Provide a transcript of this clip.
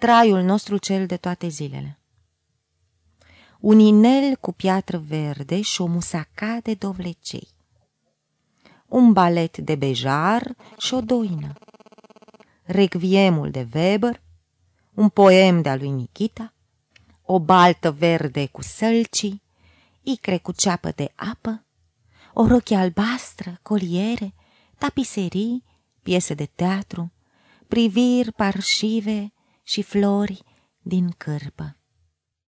traiul nostru cel de toate zilele. Un inel cu piatră verde și o musaca de dovlecei. Un balet de bejar și o doină. Requiemul de Weber, un poem de-a lui Nikita, o baltă verde cu sălcii, icre cu ceapă de apă, o rochie albastră, coliere, tapiserii, piese de teatru, priviri parșive și flori din cârpă.